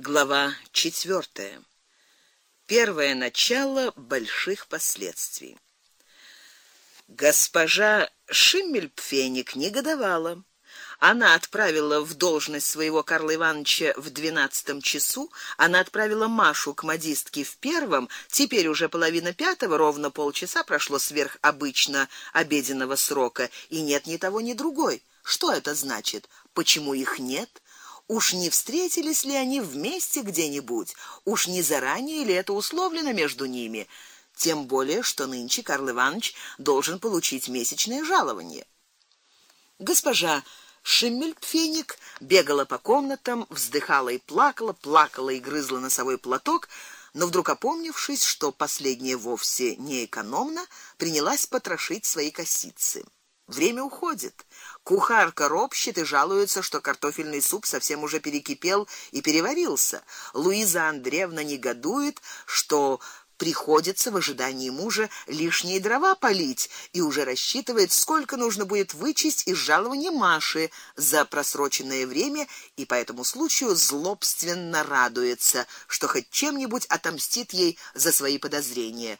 Глава четвертая. Первое начало больших последствий. Госпожа Шиммельпфеник негодовала. Она отправила в должность своего Карла Ивановича в двенадцатом часу, она отправила Машу к модистке в первом, теперь уже половина пятого, ровно полчаса прошло сверх обычно обеденного срока, и нет ни того, ни другой. Что это значит? Почему их нет? Уж не встретились ли они вместе где-нибудь? Уж не заранее ли это условлено между ними? Тем более, что нынче Карл Иванович должен получить месячное жалование. Госпожа Шиммельпфеник бегала по комнатам, вздыхала и плакала, плакала и грызла носовой платок, но вдруг опомнившись, что последняя вовсе не экономна, принялась потрошить свои косицы. Время уходит. Кухарка ропщет и жалуется, что картофельный суп совсем уже перекипел и переварился. Луиза Андреевна негодует, что приходится в ожидании мужа лишние дрова полить и уже рассчитывает, сколько нужно будет вычесть из жалования Маши за просроченное время и по этому случаю злобственно радуется, что хоть чем-нибудь отомстит ей за свои подозрения.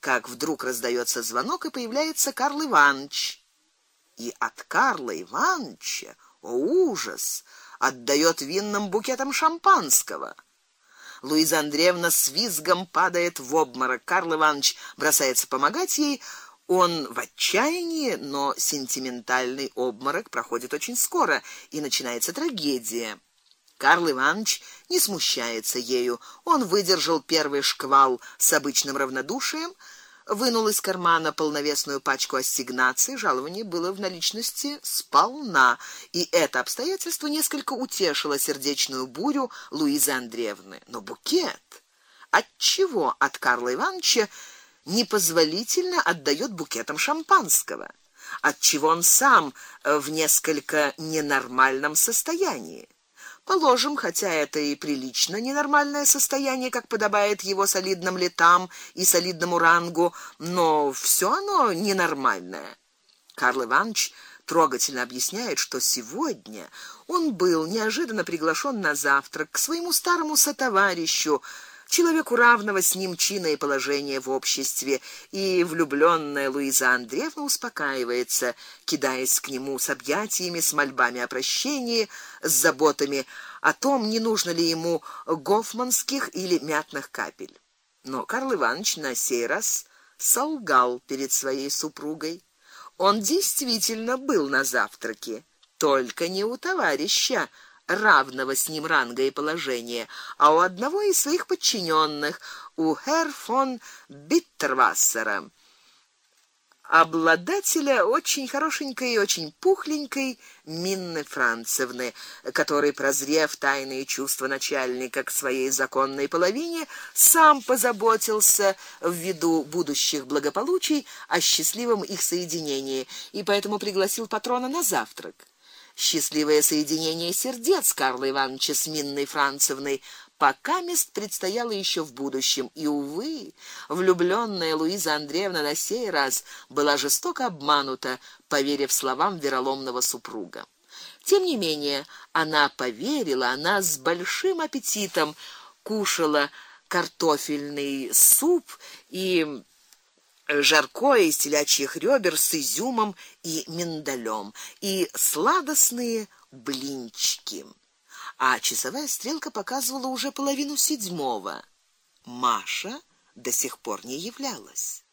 Как вдруг раздается звонок и появляется Карл Иванович и от Карла Ивановича, о ужас, отдает винным букетом шампанского. Луиза Андреевна с визгом падает в обморок. Карл Иванович бросается помогать ей. Он в отчаянии, но сентиментальный обморок проходит очень скоро, и начинается трагедия. Карл Иванович не смущается ею. Он выдержал первый шквал с обычным равнодушием, вынул из кармана полновесную пачку ассигнаций, жалование было в наличности сполна, и это обстоятельство несколько утешило сердечную бурю Луизы Андреевны. Но букет от чего от Карла Ивановича непозволительно отдает букетом шампанского? От чего он сам в несколько ненормальном состоянии? Положим, хотя это и прилично ненормальное состояние, как подобает его солидным летам и солидному рангу, но все оно ненормальное. Карл Иванович трогательно объясняет, что сегодня он был неожиданно приглашен на завтрак к своему старому сотоварищу, человеку равного с ним чина и положения в обществе, и влюблённая Луиза Андреевна успокаивается, кидаясь к нему с объятиями, с мольбами о прощении, с заботами о том, не нужно ли ему гофманских или мятных капель. Но Карл Иванович на сей раз солгал перед своей супругой. Он действительно был на завтраке, только не у товарища равного с ним ранга и положения, а у одного из своих подчиненных, у Херр фон Биттервассера, обладателя очень хорошенькой и очень пухленькой Минны Францевны, который, прозрев тайные чувства начальника к своей законной половине, сам позаботился в виду будущих благополучий о счастливом их соединении и поэтому пригласил патрона на завтрак счастливое соединение сердец Карла Ивановича с Минной Францевной пока мест предстояло еще в будущем, и увы, влюблённая Луиза Андреевна на сей раз была жестоко обманута, поверив словам вероломного супруга. Тем не менее, она поверила, она с большим аппетитом кушала картофельный суп и жаркое из телячьих ребер с изюмом и миндалем и сладостные блинчики. А часовая стрелка показывала уже половину седьмого. Маша до сих пор не являлась.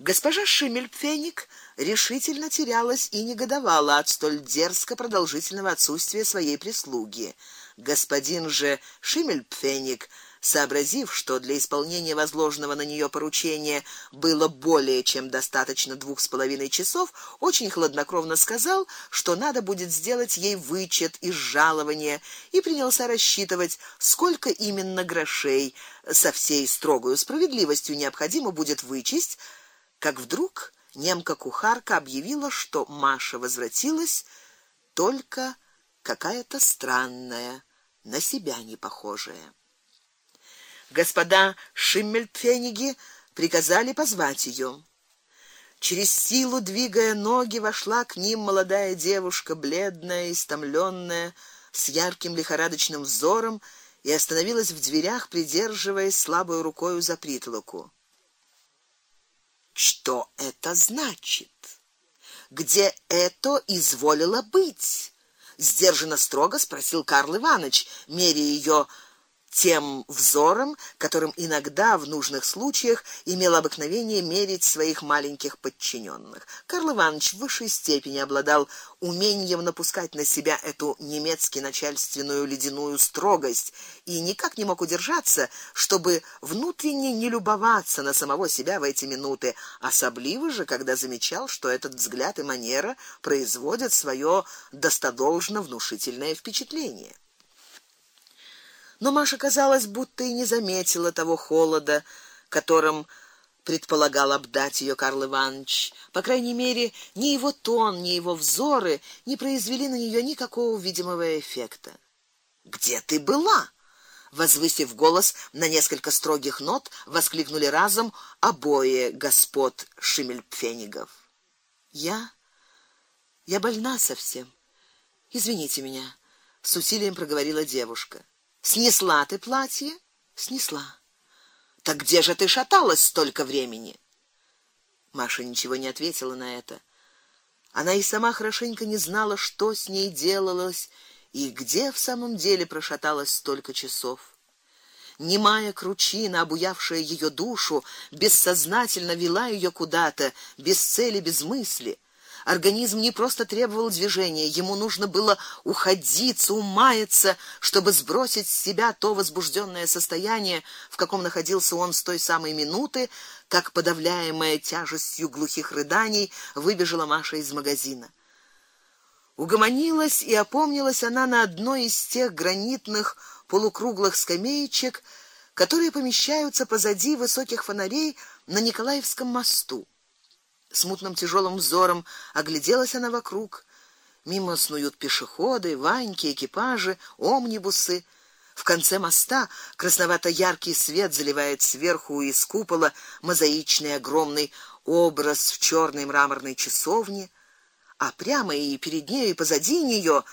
Госпожа Шиммельпфеник решительно терялась и негодовала от столь дерзко продолжительного отсутствия своей прислуги. Господин же Шиммельпфеник сообразив, что для исполнения возложенного на неё поручения было более чем достаточно двух с половиной часов, очень хладнокровно сказал, что надо будет сделать ей вычет из жалования и принялся рассчитывать, сколько именно грошей со всей строгой справедливостью необходимо будет вычесть, как вдруг немка-кухарка объявила, что Маша возвратилась только какая-то странная, на себя не похожая. Господа Шиммельпфениги приказали позвать её. Через силу двигая ноги, вошла к ним молодая девушка, бледная, истомлённая, с ярким лихорадочным взором и остановилась в дверях, придерживаясь слабой рукой за притолоку. Что это значит? Где это изволило быть? сдержанно строго спросил Карл Иванович, меряя ее тем взором, которым иногда в нужных случаях имел обыкновение мерить своих маленьких подчиненных. Карл Иванович в высшей степени обладал умением напускать на себя эту немецки начальственную ледяную строгость и никак не мог удержаться, чтобы внутренне не любоваться на самого себя в эти минуты, особливо же, когда замечал, что этот взгляд и манера производят свое достодолжно внушительное впечатление но Маша казалось, будто и не заметила того холода, которым предполагал обдать ее Карл Иванович. По крайней мере, ни его тон, ни его взоры не произвели на нее никакого видимого эффекта. Где ты была? возвысив голос на несколько строгих нот, воскликнули разом обои господ Шимельпфенигов. Я я больна совсем. Извините меня, с усилием проговорила девушка. Снесла ты платье? Снесла. Так где же ты шаталась столько времени? Маша ничего не ответила на это. Она и сама хорошенько не знала, что с ней делалось и где в самом деле прошаталась столько часов. Немая кручина, обуявшая ее душу, бессознательно вела ее куда-то, без цели, без мысли. Организм не просто требовал движения, ему нужно было уходиться, умаяться, чтобы сбросить с себя то возбужденное состояние, в каком находился он с той самой минуты, как подавляемая тяжестью глухих рыданий выбежала Маша из магазина. Угомонилась и опомнилась она на одной из тех гранитных полукруглых скамеечек, которые помещаются позади высоких фонарей на Николаевском мосту. Смутным тяжелым взором огляделась она вокруг. Мимо снуют пешеходы, ваньки, экипажи, омнибусы. В конце моста красновато-яркий свет заливает сверху из купола мозаичный огромный образ в черной мраморной часовне, а прямо и перед ней и позади нее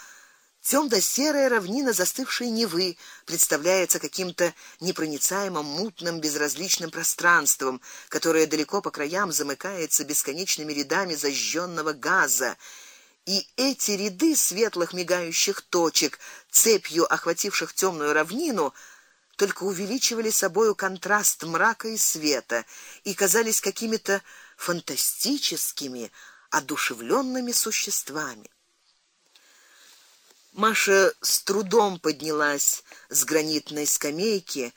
Темно-серая равнина застывшей Невы представляется каким-то непроницаемым, мутным, безразличным пространством, которое далеко по краям замыкается бесконечными рядами зажженного газа. И эти ряды светлых мигающих точек, цепью охвативших темную равнину, только увеличивали собою контраст мрака и света и казались какими-то фантастическими, одушевленными существами. Маша с трудом поднялась с гранитной скамейки.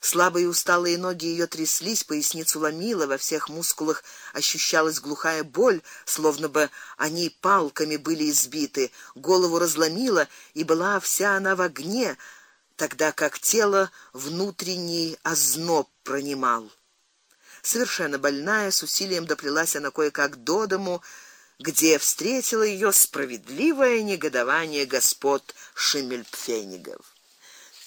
Слабые усталые ноги ее тряслись, поясницу ломило, во всех мускулах ощущалась глухая боль, словно бы они палками были избиты. Голову разломило, и была вся она в огне, тогда как тело внутренний озноб пронимал. Совершенно больная, с усилием доплелась она кое-как до дому, где встретило ее справедливое негодование господ Шимельпфенигов.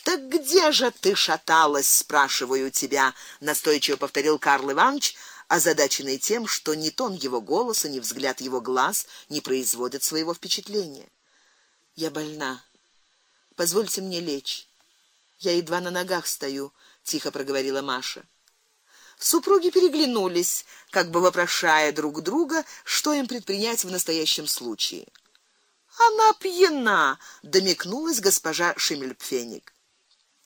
Так где же ты шаталась, спрашиваю тебя, настойчиво повторил Карл Иванович, озадаченный тем, что ни тон его голоса, ни взгляд его глаз не производят своего впечатления. Я больна. Позвольте мне лечь. Я едва на ногах стою, тихо проговорила Маша. Супруги переглянулись, как бы вопрошая друг друга, что им предпринять в настоящем случае. Она пьяна, домикнулась госпожа Шимельпфеник.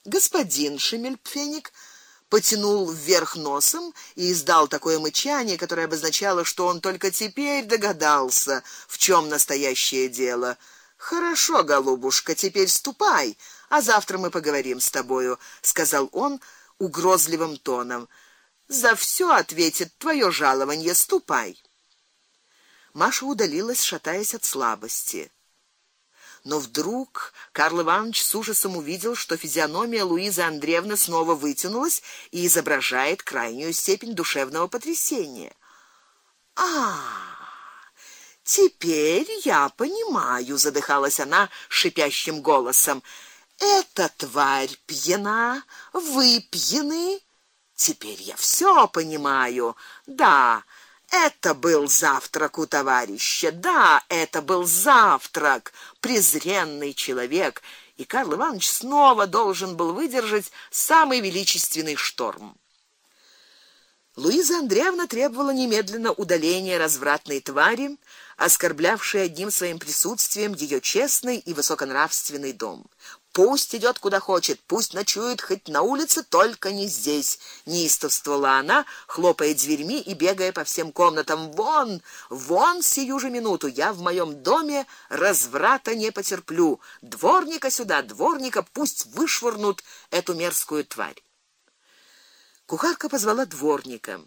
Господин Шимельпфеник потянул вверх носом и издал такое мычание, которое обозначало, что он только теперь догадался, в чем настоящее дело. Хорошо, голубушка, теперь ступай, а завтра мы поговорим с тобою, сказал он угрозливым тоном. За все ответит твое жалование, ступай. Маша удалилась, шатаясь от слабости. Но вдруг Карл Иванович с ужасом увидел, что физиономия Луизы Андреевны снова вытянулась и изображает крайнюю степень душевного потрясения. А! Теперь я понимаю, задыхалась она шипящим голосом. Эта тварь пьяна, вы пьяны, Теперь я все понимаю. Да, Это был завтрак у товарища. Да, это был завтрак. Презренный человек, и Карл Иванович снова должен был выдержать самый величественный шторм. Луиза Андреевна требовала немедленно удаления развратной твари, оскорблявшей одним своим присутствием ее честный и высоконравственный дом. Пусть идет куда хочет, пусть ночует хоть на улице, только не здесь, неистовствовала она, хлопая дверьми и бегая по всем комнатам. Вон, вон сию же минуту я в моем доме разврата не потерплю. Дворника сюда, дворника, пусть вышвырнут эту мерзкую тварь. Кухарка позвала дворника.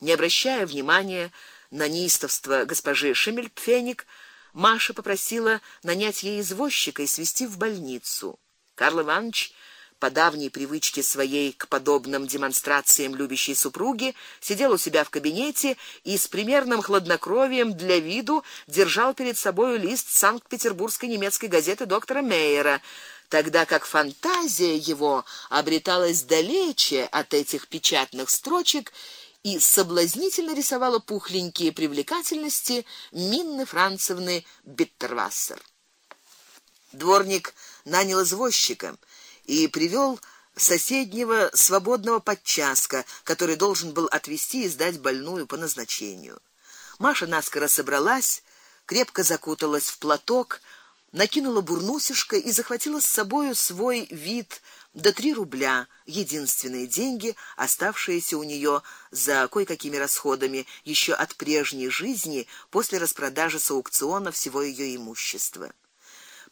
Не обращая внимания на неистовство госпожи Шемельпфеник, Маша попросила нанять ей извозчика и свезти в больницу. Карл Иванович по давней привычке своей к подобным демонстрациям любящей супруги сидел у себя в кабинете и с примерным хладнокровием для виду держал перед собой лист Санкт-Петербургской немецкой газеты доктора Мейера, тогда как фантазия его обреталась далече от этих печатных строчек и соблазнительно рисовала пухленькие привлекательности Минны Францевны Биттервассер. Дворник нанял извозчика и привел соседнего свободного подчаска, который должен был отвезти и сдать больную по назначению. Маша наскоро собралась, крепко закуталась в платок, накинула бурнусишко и захватила с собою свой вид до три рубля, единственные деньги, оставшиеся у нее за кое-какими расходами еще от прежней жизни после распродажи с аукциона всего ее имущества.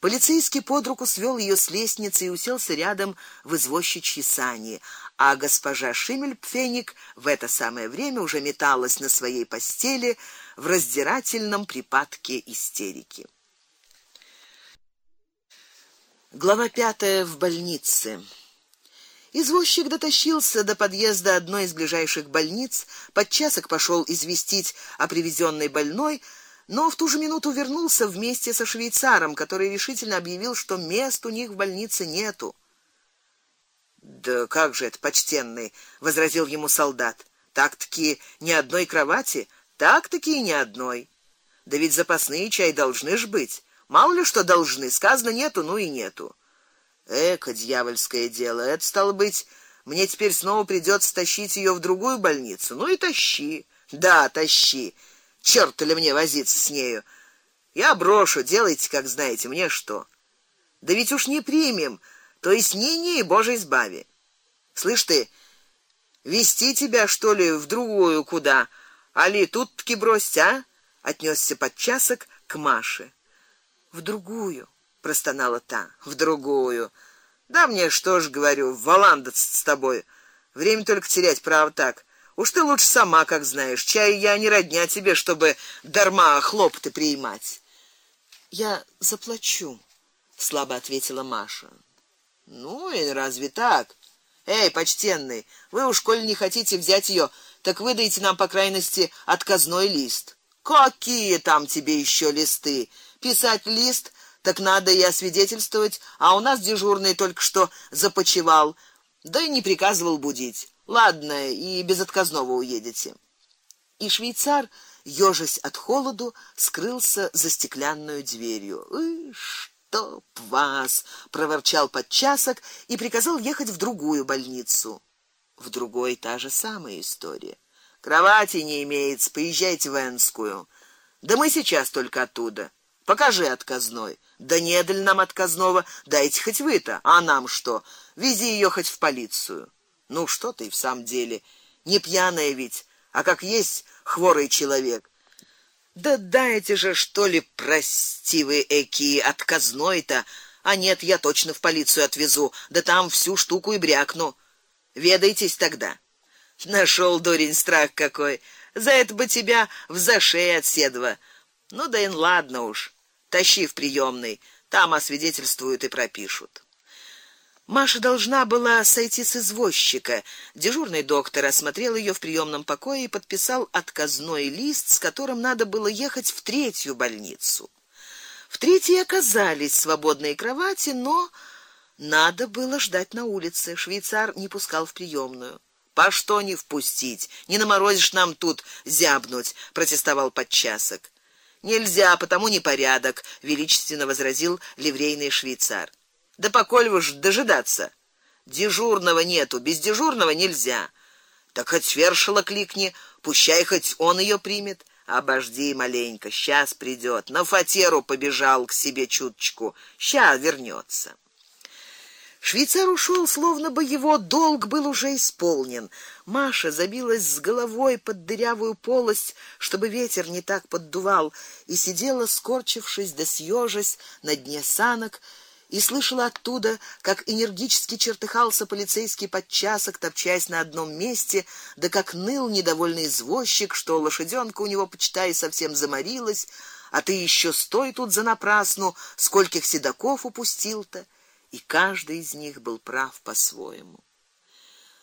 Полицейский под руку свёл её с лестницы и уселся рядом в извозчичьей сани, а госпожа Шимельпфеник в это самое время уже металась на своей постели в раздирательном припадке истерики. Глава пятая в больнице. Извозчик дотащился до подъезда одной из ближайших больниц, подчасок пошел известить о привезенной больной, но в ту же минуту вернулся вместе со швейцаром, который решительно объявил, что мест у них в больнице нету. Да как же это, почтенный, возразил ему солдат. Так-таки ни одной кровати, так-таки ни одной. Да ведь запасные чай должны ж быть. Мало ли что должны, сказано нету, ну и нету. Эко дьявольское дело. Это стало быть, мне теперь снова придется тащить ее в другую больницу. Ну и тащи. Да, тащи. Чёрт ли мне возиться с нею? Я брошу, делайте, как знаете, мне что? Да ведь уж не примем, то есть не-не, Боже избави. Слышь ты, вести тебя что ли в другую куда? Али тут-таки брось, а? Отнёсся подчасок к Маше в другую, простонала та. В другую. Да мне что ж говорю, валандец с тобой. Время только терять, право так. Уж ты лучше сама, как знаешь. Чай я не родня тебе, чтобы дарма хлопоты принимать. Я заплачу, слабо ответила Маша. Ну и разве так? Эй, почтенный, вы уж коль не хотите взять ее, так выдайте нам по крайности отказной лист. Какие там тебе еще листы? Писать лист, так надо и освидетельствовать, а у нас дежурный только что започевал, да и не приказывал будить. Ладно, и без отказного уедете. И швейцар, ёжась от холоду, скрылся за стеклянную дверью. "Ы, чтоб вас", проворчал подчасок и приказал ехать в другую больницу. В другой та же самая история. Кровати не имеется, поезжайте в Энскую. Да мы сейчас только оттуда. Покажи отказной. Да не дали нам отказного, дайте хоть вы-то, а нам что? Вези ее хоть в полицию. Ну что ты в самом деле, не пьяная ведь, а как есть хворый человек. Да дайте же что ли, прости вы эки отказной-то, а нет, я точно в полицию отвезу, да там всю штуку и брякну. Ведайтесь тогда. Нашел дурень страх какой. За это бы тебя в зашей отседва. Ну да и ладно уж. Тащи в приёмный, там освидетельствуют и пропишут. Маша должна была сойти с извозчика. Дежурный доктор осмотрел её в приёмном покое и подписал отказной лист, с которым надо было ехать в третью больницу. В третьей оказались свободные кровати, но надо было ждать на улице. Швейцар не пускал в приёмную. По что не впустить? Не наморозишь нам тут зябнуть, протестовал подчасок. Нельзя, потому непорядок, величественно возразил ливрейный швейцар. Да поколь вы дожидаться. Дежурного нету, без дежурного нельзя. Так хоть свершила кликни, пущай хоть он ее примет. Обожди маленько, сейчас придет. На фатеру побежал к себе чуточку. Ща вернется. Швейцар ушел, словно бы его долг был уже исполнен. Маша забилась с головой под дырявую полость, чтобы ветер не так поддувал, и сидела скорчившись да съежась на дне санок и слышала оттуда, как энергически чертыхался полицейский подчасок, топчась на одном месте, да как ныл недовольный извозчик, что лошадёнка у него почитай совсем заморилась, а ты еще стой тут за напрасну, скольких седаков упустил-то, и каждый из них был прав по-своему.